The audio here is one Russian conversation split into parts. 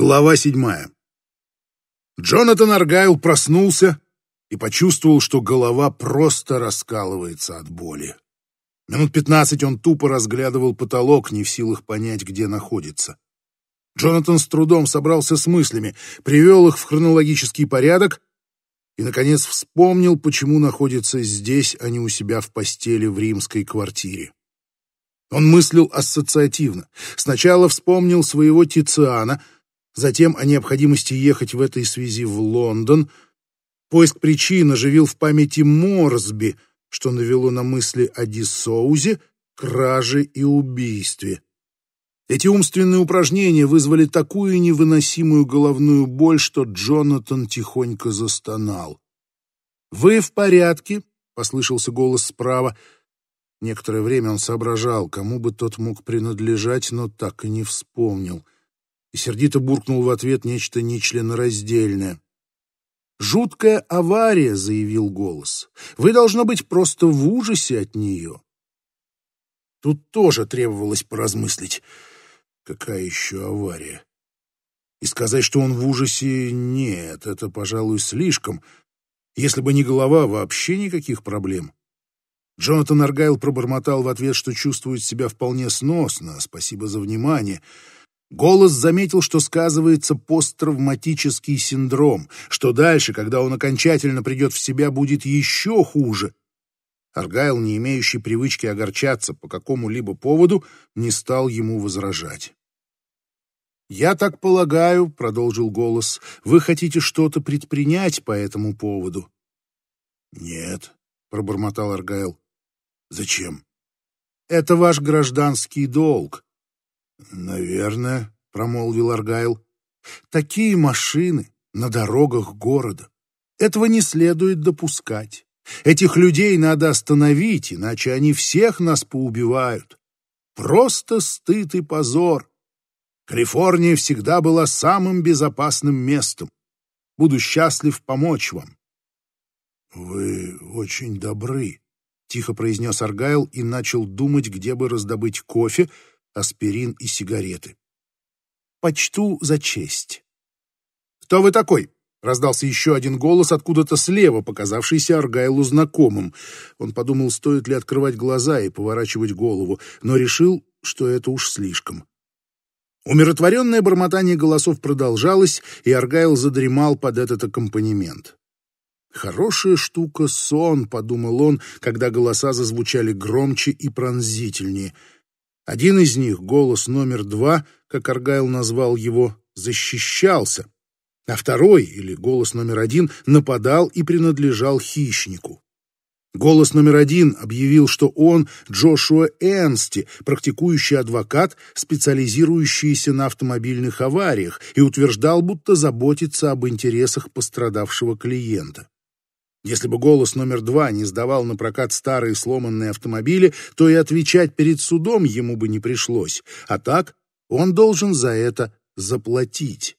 Глава седьмая. Джонатан Аргайл проснулся и почувствовал, что голова просто раскалывается от боли. Минут пятнадцать он тупо разглядывал потолок, не в силах понять, где находится. Джонатан с трудом собрался с мыслями, привел их в хронологический порядок и, наконец, вспомнил, почему находится здесь, а не у себя в постели в римской квартире. Он мыслил ассоциативно. Сначала вспомнил своего Тициана — затем о необходимости ехать в этой связи в Лондон. Поиск причин оживил в памяти Морсби, что навело на мысли о Дисоузе, краже и убийстве. Эти умственные упражнения вызвали такую невыносимую головную боль, что Джонатан тихонько застонал. «Вы в порядке?» — послышался голос справа. Некоторое время он соображал, кому бы тот мог принадлежать, но так и не вспомнил — и сердито буркнул в ответ нечто нечленораздельное. «Жуткая авария», — заявил голос. «Вы, должно быть, просто в ужасе от нее». Тут тоже требовалось поразмыслить. Какая еще авария? И сказать, что он в ужасе, нет, это, пожалуй, слишком. Если бы не голова, вообще никаких проблем. Джонатан Аргайл пробормотал в ответ, что чувствует себя вполне сносно. Спасибо за внимание. Голос заметил, что сказывается посттравматический синдром, что дальше, когда он окончательно придет в себя, будет еще хуже. Аргайл, не имеющий привычки огорчаться по какому-либо поводу, не стал ему возражать. «Я так полагаю», — продолжил голос, — «вы хотите что-то предпринять по этому поводу?» «Нет», — пробормотал Аргайл. «Зачем?» «Это ваш гражданский долг. «Наверное», — промолвил Аргайл. «Такие машины на дорогах города. Этого не следует допускать. Этих людей надо остановить, иначе они всех нас поубивают. Просто стыд и позор. Калифорния всегда была самым безопасным местом. Буду счастлив помочь вам». «Вы очень добры», — тихо произнес Аргайл и начал думать, где бы раздобыть кофе, аспирин и сигареты. «Почту за честь». «Кто вы такой?» — раздался еще один голос откуда-то слева, показавшийся Аргайлу знакомым. Он подумал, стоит ли открывать глаза и поворачивать голову, но решил, что это уж слишком. Умиротворенное бормотание голосов продолжалось, и Аргайл задремал под этот аккомпанемент. «Хорошая штука сон», — подумал он, когда голоса зазвучали громче и пронзительнее — один из них, голос номер два, как Аргайл назвал его, защищался, а второй, или голос номер один, нападал и принадлежал хищнику. Голос номер один объявил, что он Джошуа Энсти, практикующий адвокат, специализирующийся на автомобильных авариях, и утверждал, будто заботится об интересах пострадавшего клиента. Если бы голос номер два не сдавал на прокат старые сломанные автомобили, то и отвечать перед судом ему бы не пришлось. А так он должен за это заплатить.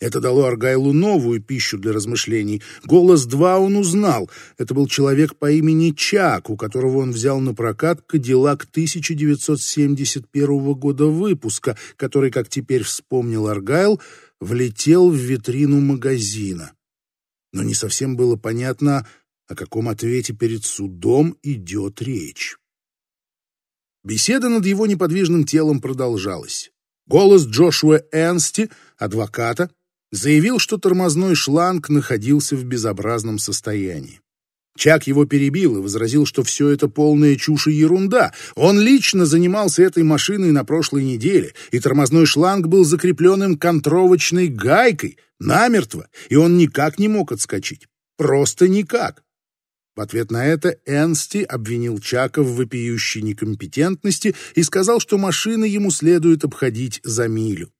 Это дало Аргайлу новую пищу для размышлений. Голос два он узнал. Это был человек по имени Чак, у которого он взял на прокат Кадиллак 1971 года выпуска, который, как теперь вспомнил Аргайл, влетел в витрину магазина но не совсем было понятно, о каком ответе перед судом идет речь. Беседа над его неподвижным телом продолжалась. Голос Джошуа Энсти, адвоката, заявил, что тормозной шланг находился в безобразном состоянии. Чак его перебил и возразил, что все это полная чушь и ерунда. Он лично занимался этой машиной на прошлой неделе, и тормозной шланг был закрепленным контровочной гайкой, намертво, и он никак не мог отскочить. Просто никак. В ответ на это Энсти обвинил Чака в вопиющей некомпетентности и сказал, что машины ему следует обходить за милю.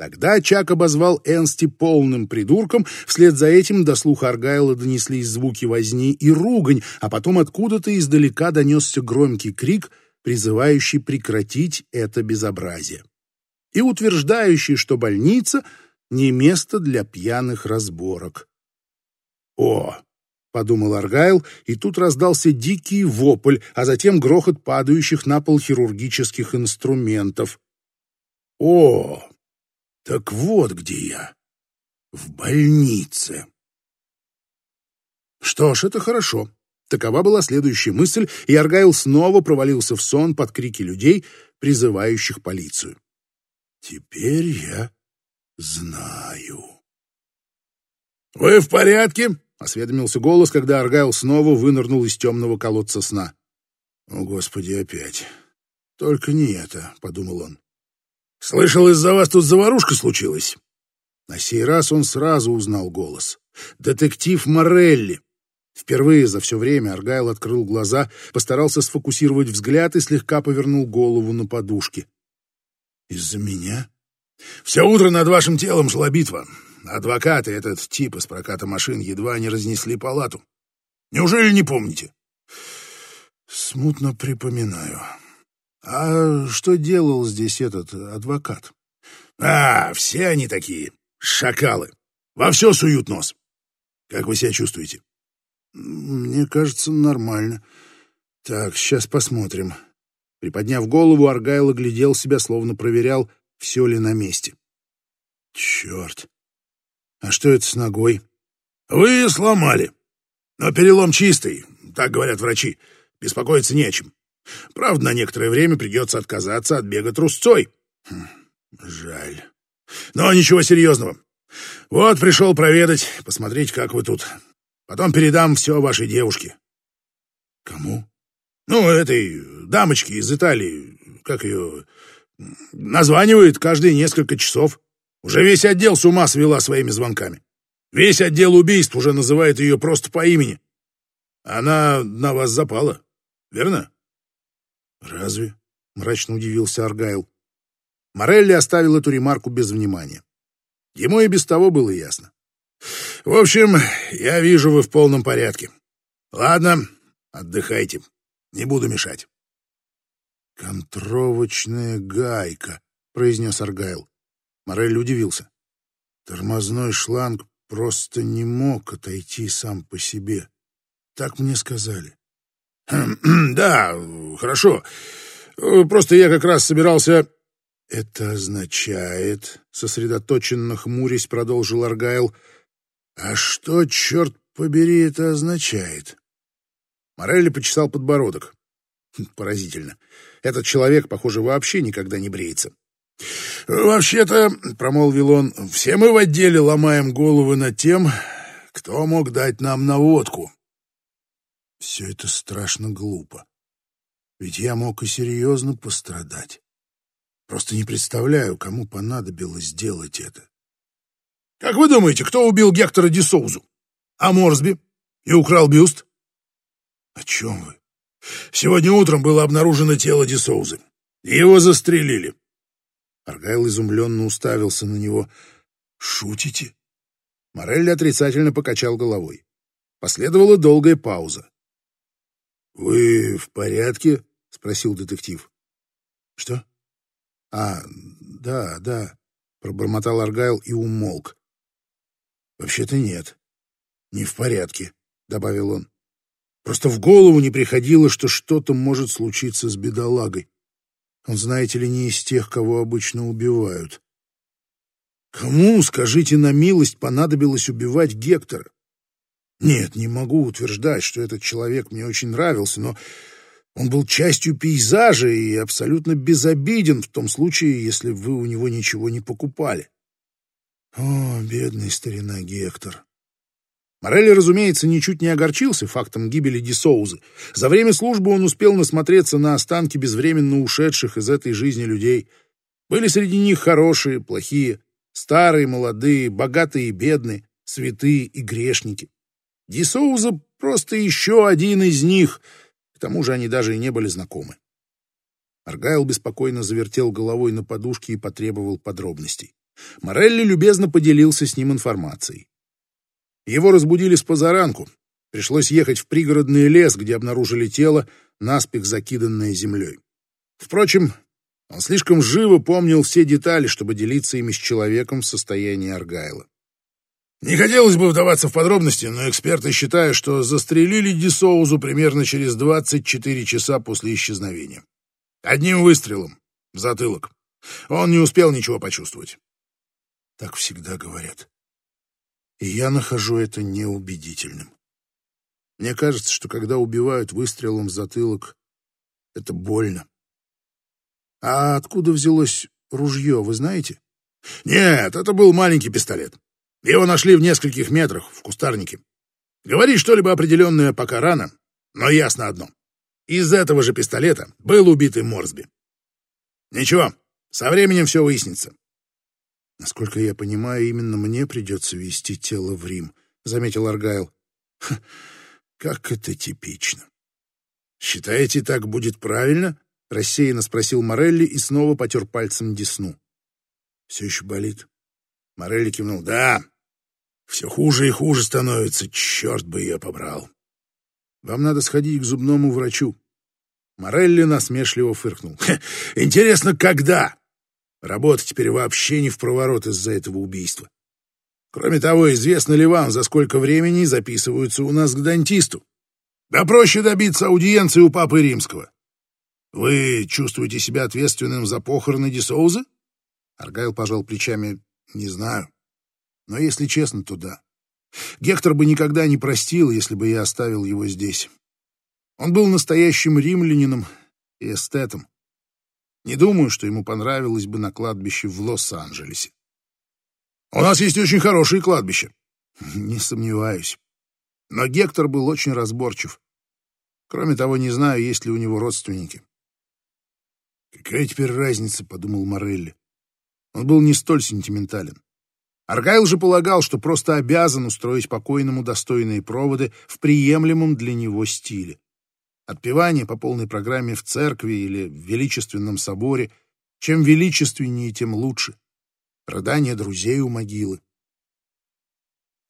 Тогда Чак обозвал Энсти полным придурком, вслед за этим до слуха Аргайла донеслись звуки возни и ругань, а потом откуда-то издалека донесся громкий крик, призывающий прекратить это безобразие. И утверждающий, что больница — не место для пьяных разборок. «О!» — подумал Аргайл, и тут раздался дикий вопль, а затем грохот падающих на пол хирургических инструментов. «О!» Так вот где я. В больнице. Что ж, это хорошо. Такова была следующая мысль, и Аргайл снова провалился в сон под крики людей, призывающих полицию. Теперь я знаю. «Вы в порядке?» — осведомился голос, когда Аргайл снова вынырнул из темного колодца сна. «О, Господи, опять! Только не это!» — подумал он. «Слышал, из-за вас тут заварушка случилась?» На сей раз он сразу узнал голос. «Детектив Морелли!» Впервые за все время Аргайл открыл глаза, постарался сфокусировать взгляд и слегка повернул голову на подушке. «Из-за меня?» «Все утро над вашим телом шла битва. Адвокаты, этот тип из проката машин, едва не разнесли палату. Неужели не помните?» «Смутно припоминаю. А что делал здесь этот адвокат?» «А, все они такие. Шакалы. Во все суют нос. Как вы себя чувствуете?» «Мне кажется, нормально. Так, сейчас посмотрим». Приподняв голову, Аргайл оглядел себя, словно проверял, все ли на месте. «Черт! А что это с ногой?» «Вы сломали. Но перелом чистый, так говорят врачи. Беспокоиться не о чем. Правда, на некоторое время придется отказаться от бега трусцой. Хм, жаль. Но ничего серьезного. Вот пришел проведать, посмотреть, как вы тут. Потом передам все вашей девушке. Кому? Ну, этой дамочке из Италии, как ее... Названивает каждые несколько часов. Уже весь отдел с ума свела своими звонками. Весь отдел убийств уже называет ее просто по имени. Она на вас запала, верно? Разве? Мрачно удивился Аргайл. Морелли оставил эту ремарку без внимания. Ему и без того было ясно. В общем, я вижу, вы в полном порядке. Ладно, отдыхайте. Не буду мешать. Контровочная гайка, произнес Аргайл. Морель удивился. Тормозной шланг просто не мог отойти сам по себе. Так мне сказали. Да, хорошо. Просто я как раз собирался... Это означает, сосредоточенно хмурясь, продолжил Аргайл, — а что, черт побери, это означает? Морелли почесал подбородок. Хм, поразительно. Этот человек, похоже, вообще никогда не бреется. «Вообще-то», — промолвил он, — «все мы в отделе ломаем головы над тем, кто мог дать нам наводку». Все это страшно глупо. Ведь я мог и серьезно пострадать. Просто не представляю, кому понадобилось сделать это. Как вы думаете, кто убил Гектора Дисоузу? А Морсби? И украл бюст? О чем вы? Сегодня утром было обнаружено тело Дисоузы. Его застрелили. Аргайл изумленно уставился на него. «Шутите?» Морелли отрицательно покачал головой. Последовала долгая пауза. «Вы в порядке?» — спросил детектив. «Что?» «А, да, да», — пробормотал Аргайл и умолк. «Вообще-то нет. Не в порядке», — добавил он. «Просто в голову не приходило, что что-то может случиться с бедолагой. Он, знаете ли, не из тех, кого обычно убивают. Кому, скажите на милость, понадобилось убивать Гектора? Нет, не могу утверждать, что этот человек мне очень нравился, но он был частью пейзажа и абсолютно безобиден в том случае, если вы у него ничего не покупали. О, бедный старина Гектор. Морелли, разумеется, ничуть не огорчился фактом гибели Дисоузы. За время службы он успел насмотреться на останки безвременно ушедших из этой жизни людей. Были среди них хорошие, плохие, старые, молодые, богатые и бедные, святые и грешники. Дисоуза просто еще один из них, к тому же они даже и не были знакомы. Аргайл беспокойно завертел головой на подушке и потребовал подробностей. Морелли любезно поделился с ним информацией. Его разбудили с позаранку. Пришлось ехать в пригородный лес, где обнаружили тело, наспех закиданное землей. Впрочем, он слишком живо помнил все детали, чтобы делиться ими с человеком в состоянии Аргайла. Не хотелось бы вдаваться в подробности, но эксперты считают, что застрелили Дисоузу примерно через 24 часа после исчезновения. Одним выстрелом в затылок. Он не успел ничего почувствовать. Так всегда говорят. И я нахожу это неубедительным. Мне кажется, что когда убивают выстрелом в затылок, это больно. А откуда взялось ружье, вы знаете? Нет, это был маленький пистолет. Его нашли в нескольких метрах, в кустарнике. Говорить что-либо определенное пока рано, но ясно одно. Из этого же пистолета был убитый Морсби. Ничего, со временем все выяснится. Насколько я понимаю, именно мне придется вести тело в Рим, заметил Аргайл. Как это типично. Считаете, так будет правильно? Рассеянно спросил Морелли и снова потер пальцем десну. Все еще болит. Морелли кивнул. Да, все хуже и хуже становится. Черт бы ее побрал. Вам надо сходить к зубному врачу. Морелли насмешливо фыркнул. Интересно, когда? Работа теперь вообще не в проворот из-за этого убийства. Кроме того, известно ли вам, за сколько времени записываются у нас к дантисту? Да проще добиться аудиенции у папы римского. Вы чувствуете себя ответственным за похороны Дисоуза? Аргайл пожал плечами. Не знаю. Но если честно, то да. Гектор бы никогда не простил, если бы я оставил его здесь. Он был настоящим римлянином и эстетом. Не думаю, что ему понравилось бы на кладбище в Лос-Анджелесе. У нас есть очень хорошие кладбища. Не сомневаюсь. Но Гектор был очень разборчив. Кроме того, не знаю, есть ли у него родственники. «Какая теперь разница?» — подумал Морелли. Он был не столь сентиментален. Аргайл же полагал, что просто обязан устроить покойному достойные проводы в приемлемом для него стиле. Отпевание по полной программе в церкви или в величественном соборе. Чем величественнее, тем лучше рыдания друзей у могилы.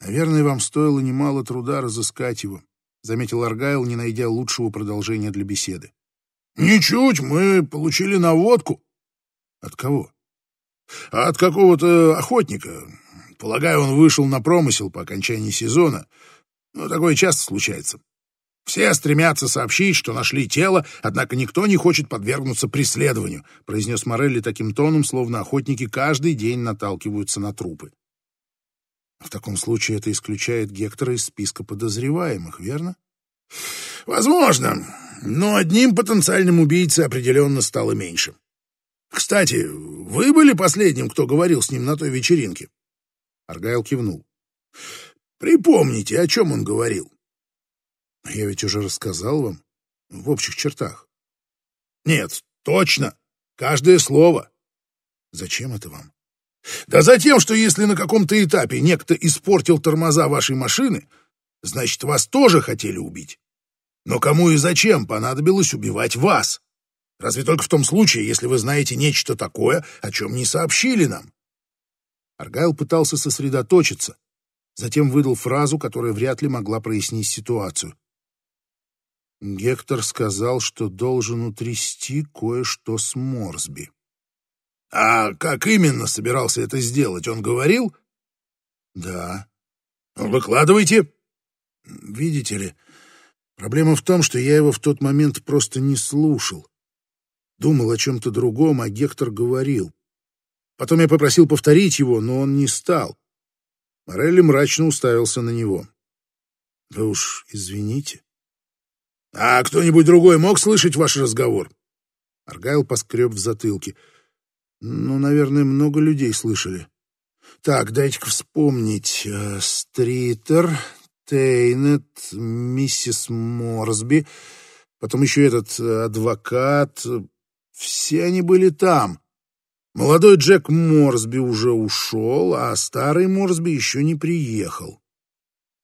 «Наверное, вам стоило немало труда разыскать его», — заметил Аргайл, не найдя лучшего продолжения для беседы. «Ничуть, мы получили наводку». «От кого?» «От какого-то охотника. Полагаю, он вышел на промысел по окончании сезона. Но такое часто случается. Все стремятся сообщить, что нашли тело, однако никто не хочет подвергнуться преследованию, произнес Морелли таким тоном, словно охотники каждый день наталкиваются на трупы. В таком случае это исключает Гектора из списка подозреваемых, верно? Возможно, но одним потенциальным убийцей определенно стало меньше. Кстати, вы были последним, кто говорил с ним на той вечеринке? Аргайл кивнул. Припомните, о чем он говорил. Я ведь уже рассказал вам в общих чертах. Нет, точно. Каждое слово. Зачем это вам? Да за тем, что если на каком-то этапе некто испортил тормоза вашей машины, значит, вас тоже хотели убить. Но кому и зачем понадобилось убивать вас? Разве только в том случае, если вы знаете нечто такое, о чем не сообщили нам. Аргайл пытался сосредоточиться, затем выдал фразу, которая вряд ли могла прояснить ситуацию. Гектор сказал, что должен утрясти кое-что с Морсби. А как именно собирался это сделать, он говорил? Да. Ну, выкладывайте. Видите ли, проблема в том, что я его в тот момент просто не слушал. Думал о чем-то другом, а Гектор говорил. Потом я попросил повторить его, но он не стал. Морелли мрачно уставился на него. Вы уж извините. А кто-нибудь другой мог слышать ваш разговор? Аргайл поскреб в затылке. Ну, наверное, много людей слышали. Так, дайте-ка вспомнить. Э, Стритер, Тейнет, миссис Морсби, потом еще этот э, адвокат. Все они были там. Молодой Джек Морсби уже ушел, а старый Морсби еще не приехал.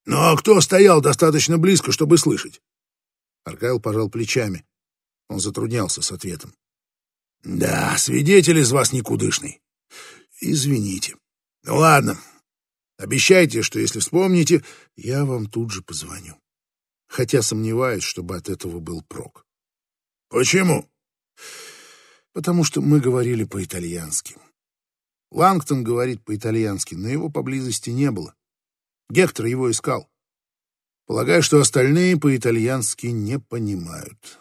Но кто стоял достаточно близко, чтобы слышать? Аркайл пожал плечами. Он затруднялся с ответом. «Да, свидетель из вас никудышный. Извините. Ну ладно. Обещайте, что если вспомните, я вам тут же позвоню. Хотя сомневаюсь, чтобы от этого был прок». «Почему?» «Потому что мы говорили по-итальянски. Лангтон говорит по-итальянски, но его поблизости не было. Гектор его искал. Полагаю, что остальные по-итальянски не понимают.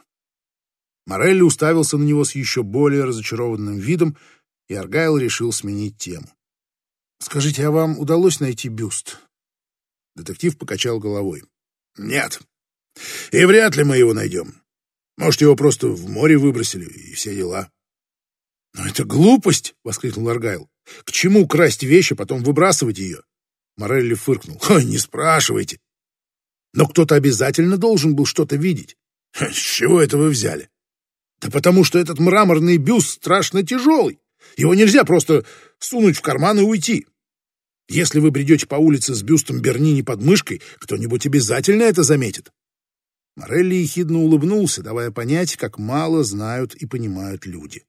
Морелли уставился на него с еще более разочарованным видом, и Аргайл решил сменить тему. Скажите, а вам удалось найти бюст? Детектив покачал головой. Нет. И вряд ли мы его найдем. Может, его просто в море выбросили, и все дела. «Но это глупость!» — воскликнул Аргайл. «К чему красть вещи, потом выбрасывать ее?» Морелли фыркнул. «Ой, не спрашивайте. Но кто-то обязательно должен был что-то видеть. С чего это вы взяли? Да потому что этот мраморный бюст страшно тяжелый. Его нельзя просто сунуть в карман и уйти. Если вы бредете по улице с бюстом Бернини под мышкой, кто-нибудь обязательно это заметит. Морелли ехидно улыбнулся, давая понять, как мало знают и понимают люди.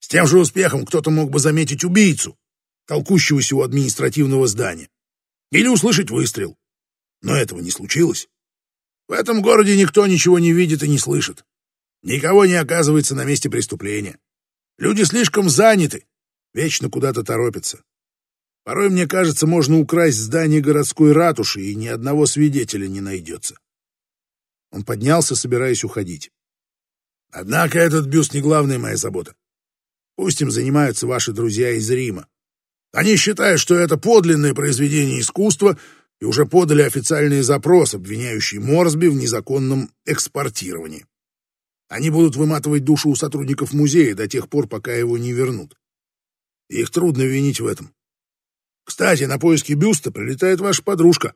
С тем же успехом кто-то мог бы заметить убийцу, толкущегося у административного здания, или услышать выстрел. Но этого не случилось. В этом городе никто ничего не видит и не слышит. Никого не оказывается на месте преступления. Люди слишком заняты, вечно куда-то торопятся. Порой, мне кажется, можно украсть здание городской ратуши, и ни одного свидетеля не найдется. Он поднялся, собираясь уходить. Однако этот бюст не главная моя забота. Пусть им занимаются ваши друзья из Рима. Они считают, что это подлинное произведение искусства, и уже подали официальный запрос, обвиняющий Морсби в незаконном экспортировании. Они будут выматывать душу у сотрудников музея до тех пор, пока его не вернут. Их трудно винить в этом. Кстати, на поиски бюста прилетает ваша подружка.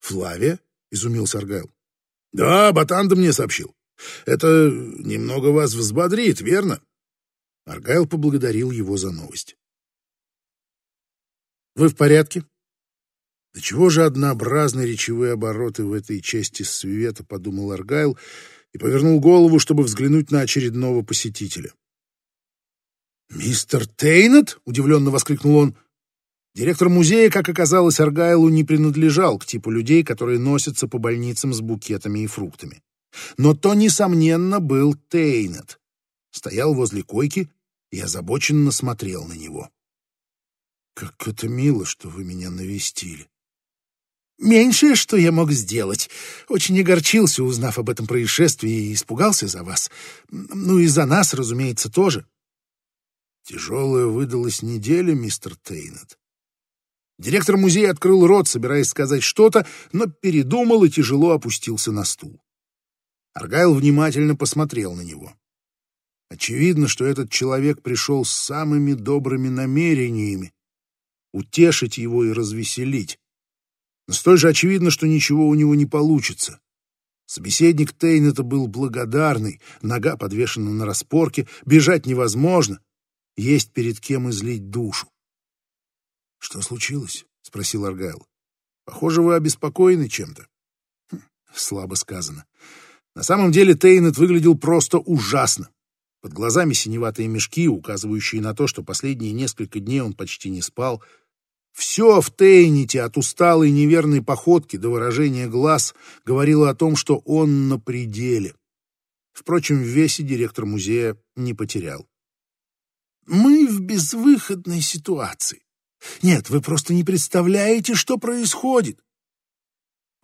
Флавия? Изумился Аргайл. Да, Батанда мне сообщил. Это немного вас взбодрит, верно? Аргайл поблагодарил его за новость. Вы в порядке? Да чего же однообразны речевые обороты в этой части света, подумал Аргайл и повернул голову, чтобы взглянуть на очередного посетителя. «Мистер Тейнет?» — удивленно воскликнул он. Директор музея, как оказалось, Аргайлу не принадлежал к типу людей, которые носятся по больницам с букетами и фруктами. Но то, несомненно, был Тейнет. Стоял возле койки и озабоченно смотрел на него. «Как это мило, что вы меня навестили!» «Меньшее, что я мог сделать. Очень огорчился, узнав об этом происшествии, и испугался за вас. Ну и за нас, разумеется, тоже». Тяжелая выдалась неделя, мистер Тейнет. Директор музея открыл рот, собираясь сказать что-то, но передумал и тяжело опустился на стул. Аргайл внимательно посмотрел на него. Очевидно, что этот человек пришел с самыми добрыми намерениями утешить его и развеселить. Но столь же очевидно, что ничего у него не получится. Собеседник Тейнета был благодарный, нога подвешена на распорке, бежать невозможно, есть перед кем излить душу. «Что случилось?» — спросил Аргайл. «Похоже, вы обеспокоены чем-то». Хм, слабо сказано. На самом деле Тейнет выглядел просто ужасно. Под глазами синеватые мешки, указывающие на то, что последние несколько дней он почти не спал. Все в Тейните, от усталой неверной походки до выражения глаз, говорило о том, что он на пределе. Впрочем, в весе директор музея не потерял. «Мы в безвыходной ситуации. Нет, вы просто не представляете, что происходит.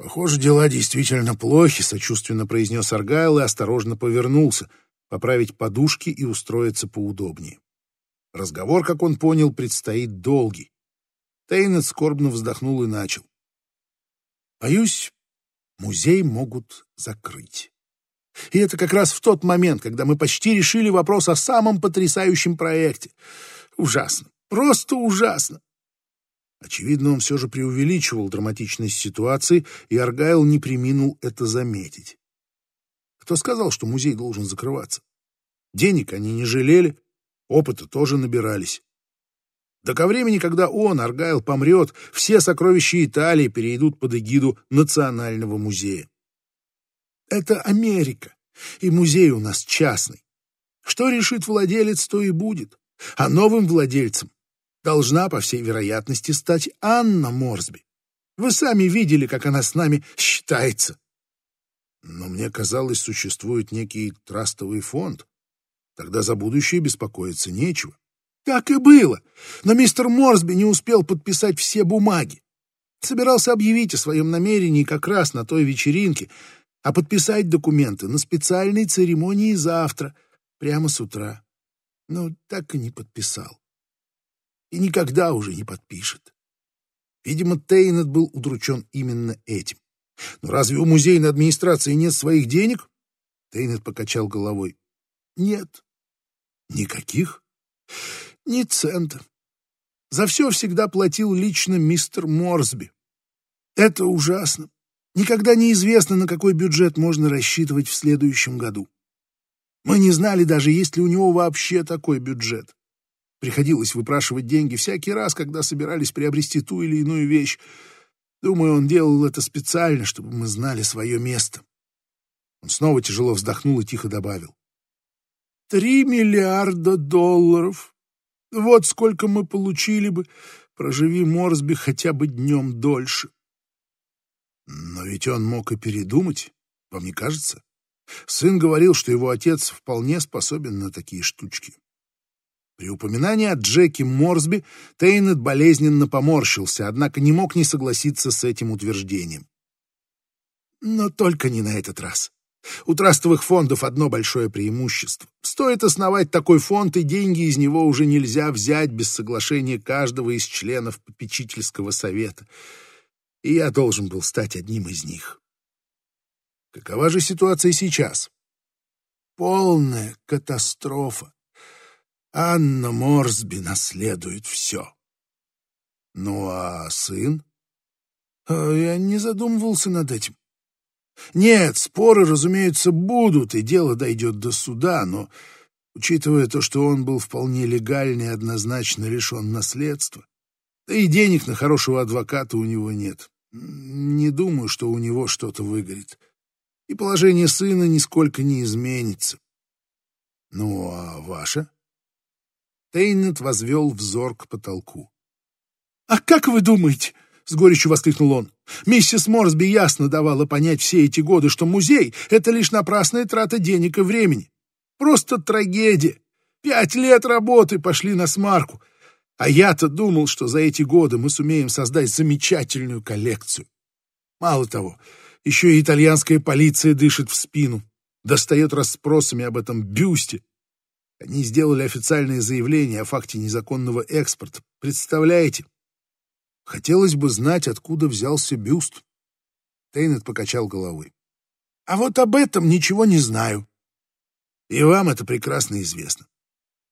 Похоже, дела действительно плохи, сочувственно произнес Аргайл и осторожно повернулся, поправить подушки и устроиться поудобнее. Разговор, как он понял, предстоит долгий. Тейнет скорбно вздохнул и начал. Боюсь, музей могут закрыть. И это как раз в тот момент, когда мы почти решили вопрос о самом потрясающем проекте. Ужасно, просто ужасно. Очевидно, он все же преувеличивал драматичность ситуации, и Аргайл не приминул это заметить. Кто сказал, что музей должен закрываться? Денег они не жалели, опыта тоже набирались. Да ко времени, когда он, Аргайл, помрет, все сокровища Италии перейдут под эгиду Национального музея. Это Америка, и музей у нас частный. Что решит владелец, то и будет. А новым владельцем должна, по всей вероятности, стать Анна Морсби. Вы сами видели, как она с нами считается. Но мне казалось, существует некий трастовый фонд. Тогда за будущее беспокоиться нечего. Так и было. Но мистер Морсби не успел подписать все бумаги. Собирался объявить о своем намерении как раз на той вечеринке, а подписать документы на специальной церемонии завтра, прямо с утра. Но так и не подписал. и никогда уже не подпишет. Видимо, Тейнет был удручен именно этим. Но разве у музейной администрации нет своих денег? Тейнет покачал головой. Нет. Никаких? Ни цента. За все всегда платил лично мистер Морсби. Это ужасно. Никогда не известно, на какой бюджет можно рассчитывать в следующем году. Мы не знали даже, есть ли у него вообще такой бюджет. Приходилось выпрашивать деньги всякий раз, когда собирались приобрести ту или иную вещь. Думаю, он делал это специально, чтобы мы знали свое место. Он снова тяжело вздохнул и тихо добавил. «Три миллиарда долларов. Вот сколько мы получили бы, проживи Морсби хотя бы днем дольше». Но ведь он мог и передумать, вам не кажется? Сын говорил, что его отец вполне способен на такие штучки. При упоминании о Джеке Морсби Тейнет болезненно поморщился, однако не мог не согласиться с этим утверждением. Но только не на этот раз. У трастовых фондов одно большое преимущество. Стоит основать такой фонд, и деньги из него уже нельзя взять без соглашения каждого из членов попечительского совета. И я должен был стать одним из них. Какова же ситуация сейчас? Полная катастрофа. Анна Морсби наследует все. Ну а сын? А я не задумывался над этим. Нет, споры, разумеется, будут, и дело дойдет до суда, но, учитывая то, что он был вполне легальный и однозначно лишен наследства, да и денег на хорошего адвоката у него нет, не думаю, что у него что-то выгорит. И положение сына нисколько не изменится. Ну, а ваше? Тейнет возвел взор к потолку. «А как вы думаете?» — с горечью воскликнул он. «Миссис Морсби ясно давала понять все эти годы, что музей — это лишь напрасная трата денег и времени. Просто трагедия. Пять лет работы пошли на смарку. А я-то думал, что за эти годы мы сумеем создать замечательную коллекцию. Мало того, еще и итальянская полиция дышит в спину, достает расспросами об этом бюсте, они сделали официальное заявление о факте незаконного экспорта. Представляете? Хотелось бы знать, откуда взялся бюст. Тейнет покачал головой. А вот об этом ничего не знаю. И вам это прекрасно известно.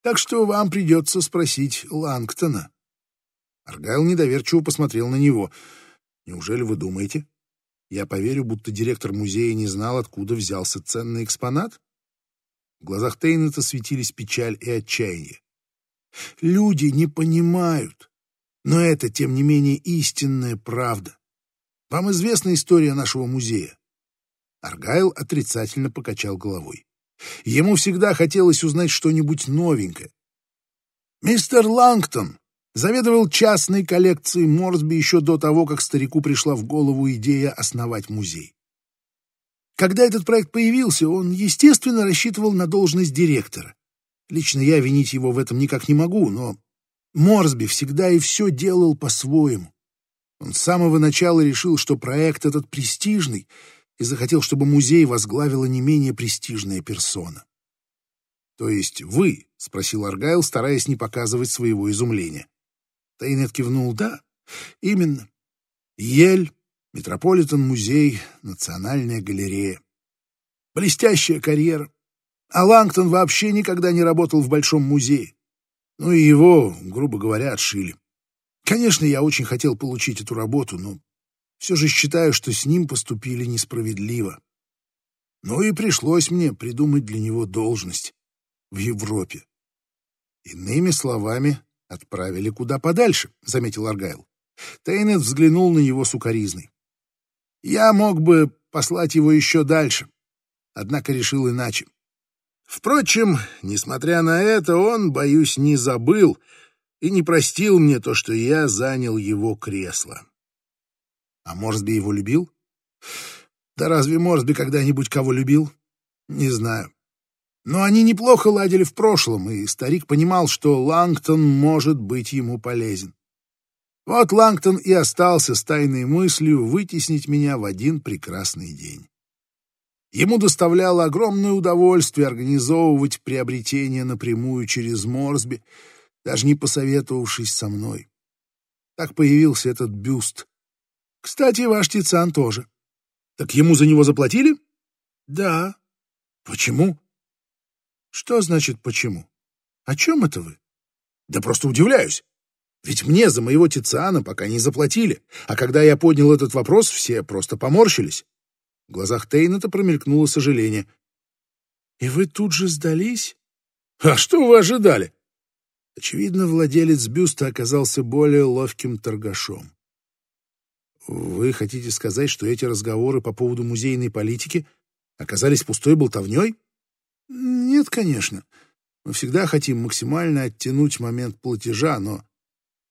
Так что вам придется спросить Лангтона. Аргайл недоверчиво посмотрел на него. Неужели вы думаете? Я поверю, будто директор музея не знал, откуда взялся ценный экспонат? В глазах Тейнета светились печаль и отчаяние. Люди не понимают, но это, тем не менее, истинная правда. Вам известна история нашего музея? Аргайл отрицательно покачал головой. Ему всегда хотелось узнать что-нибудь новенькое. Мистер Лангтон заведовал частной коллекцией Морсби еще до того, как старику пришла в голову идея основать музей. Когда этот проект появился, он, естественно, рассчитывал на должность директора. Лично я винить его в этом никак не могу, но Морсби всегда и все делал по-своему. Он с самого начала решил, что проект этот престижный, и захотел, чтобы музей возглавила не менее престижная персона. «То есть вы?» — спросил Аргайл, стараясь не показывать своего изумления. Тайнет кивнул. «Да, именно. Ель Метрополитен-музей, Национальная галерея. Блестящая карьера. А Лангтон вообще никогда не работал в Большом музее. Ну и его, грубо говоря, отшили. Конечно, я очень хотел получить эту работу, но все же считаю, что с ним поступили несправедливо. Ну и пришлось мне придумать для него должность в Европе. Иными словами, отправили куда подальше, заметил Аргайл. Тейнет взглянул на него сукоризной. Я мог бы послать его еще дальше, однако решил иначе. Впрочем, несмотря на это, он, боюсь, не забыл и не простил мне то, что я занял его кресло. А Морсби его любил? Да разве Морсби когда-нибудь кого любил? Не знаю. Но они неплохо ладили в прошлом, и старик понимал, что Лангтон может быть ему полезен. Вот Лангтон и остался с тайной мыслью вытеснить меня в один прекрасный день. Ему доставляло огромное удовольствие организовывать приобретение напрямую через Морсби, даже не посоветовавшись со мной. Так появился этот бюст. Кстати, ваш Тициан тоже. Так ему за него заплатили? Да. Почему? Что значит «почему»? О чем это вы? Да просто удивляюсь. Ведь мне за моего Тициана пока не заплатили, а когда я поднял этот вопрос, все просто поморщились. В глазах Тейната промелькнуло сожаление. «И вы тут же сдались?» «А что вы ожидали?» Очевидно, владелец бюста оказался более ловким торгашом. «Вы хотите сказать, что эти разговоры по поводу музейной политики оказались пустой болтовней?» «Нет, конечно. Мы всегда хотим максимально оттянуть момент платежа, но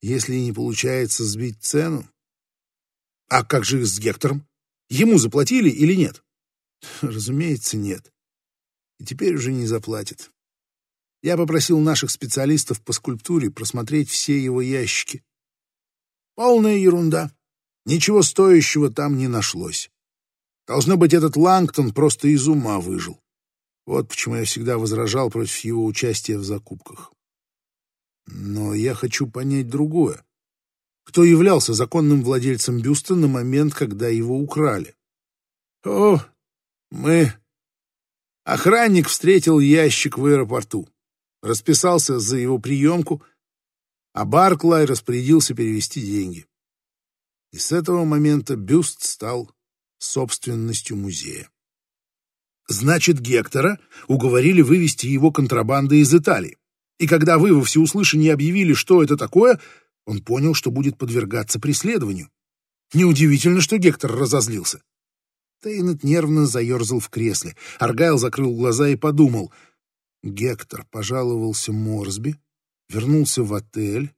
если не получается сбить цену... А как же с Гектором? Ему заплатили или нет? Разумеется, нет. И теперь уже не заплатит. Я попросил наших специалистов по скульптуре просмотреть все его ящики. Полная ерунда. Ничего стоящего там не нашлось. Должно быть, этот Лангтон просто из ума выжил. Вот почему я всегда возражал против его участия в закупках. Но я хочу понять другое. Кто являлся законным владельцем бюста на момент, когда его украли? О, мы... Охранник встретил ящик в аэропорту, расписался за его приемку, а Барклай распорядился перевести деньги. И с этого момента бюст стал собственностью музея. Значит, Гектора уговорили вывести его контрабандой из Италии. И когда вы во всеуслышание объявили, что это такое, он понял, что будет подвергаться преследованию. Неудивительно, что Гектор разозлился. Тейнет нервно заерзал в кресле. Аргайл закрыл глаза и подумал. Гектор пожаловался Морсби, вернулся в отель.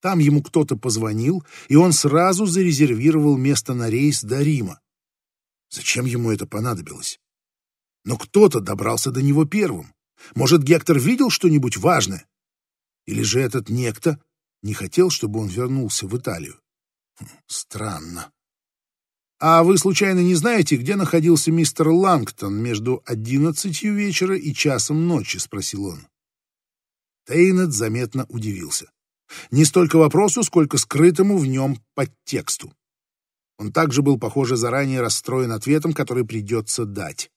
Там ему кто-то позвонил, и он сразу зарезервировал место на рейс до Рима. Зачем ему это понадобилось? Но кто-то добрался до него первым. Может, Гектор видел что-нибудь важное? Или же этот некто не хотел, чтобы он вернулся в Италию? Хм, странно. А вы случайно не знаете, где находился мистер Лангтон между одиннадцатью вечера и часом ночи? спросил он. Тейнет заметно удивился. Не столько вопросу, сколько скрытому в нем подтексту. Он также был, похоже, заранее расстроен ответом, который придется дать.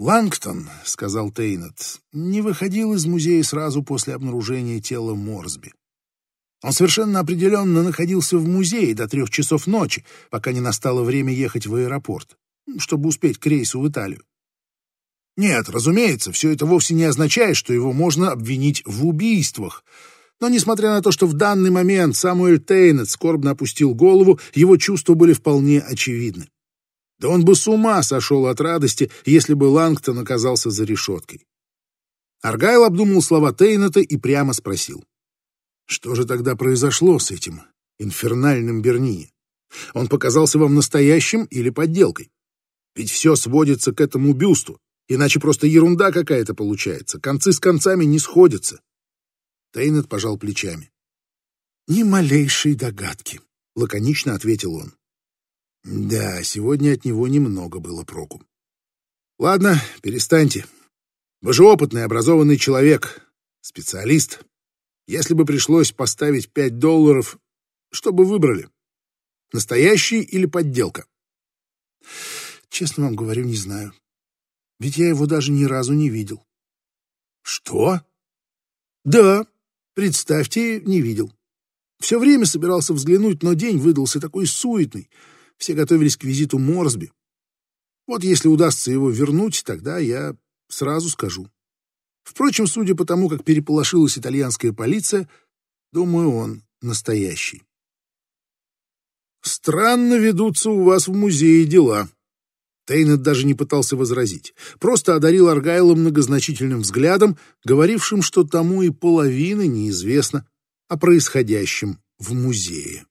«Лангтон», — сказал Тейнет, — не выходил из музея сразу после обнаружения тела Морсби. Он совершенно определенно находился в музее до трех часов ночи, пока не настало время ехать в аэропорт, чтобы успеть к рейсу в Италию. Нет, разумеется, все это вовсе не означает, что его можно обвинить в убийствах. Но несмотря на то, что в данный момент Самуэль Тейнет скорбно опустил голову, его чувства были вполне очевидны. Да он бы с ума сошел от радости, если бы Лангтон оказался за решеткой. Аргайл обдумал слова Тейната и прямо спросил. Что же тогда произошло с этим инфернальным Берни? Он показался вам настоящим или подделкой? Ведь все сводится к этому бюсту, иначе просто ерунда какая-то получается, концы с концами не сходятся. Тейнет пожал плечами. «Ни малейшей догадки», — лаконично ответил он. Да, сегодня от него немного было проку. Ладно, перестаньте. Вы же опытный, образованный человек, специалист. Если бы пришлось поставить пять долларов, что бы выбрали? Настоящий или подделка? Честно вам говорю, не знаю. Ведь я его даже ни разу не видел. Что? Да, представьте, не видел. Все время собирался взглянуть, но день выдался такой суетный — все готовились к визиту Морсби. Вот если удастся его вернуть, тогда я сразу скажу. Впрочем, судя по тому, как переполошилась итальянская полиция, думаю, он настоящий. «Странно ведутся у вас в музее дела». Тейнет даже не пытался возразить, просто одарил Аргайла многозначительным взглядом, говорившим, что тому и половины неизвестно о происходящем в музее.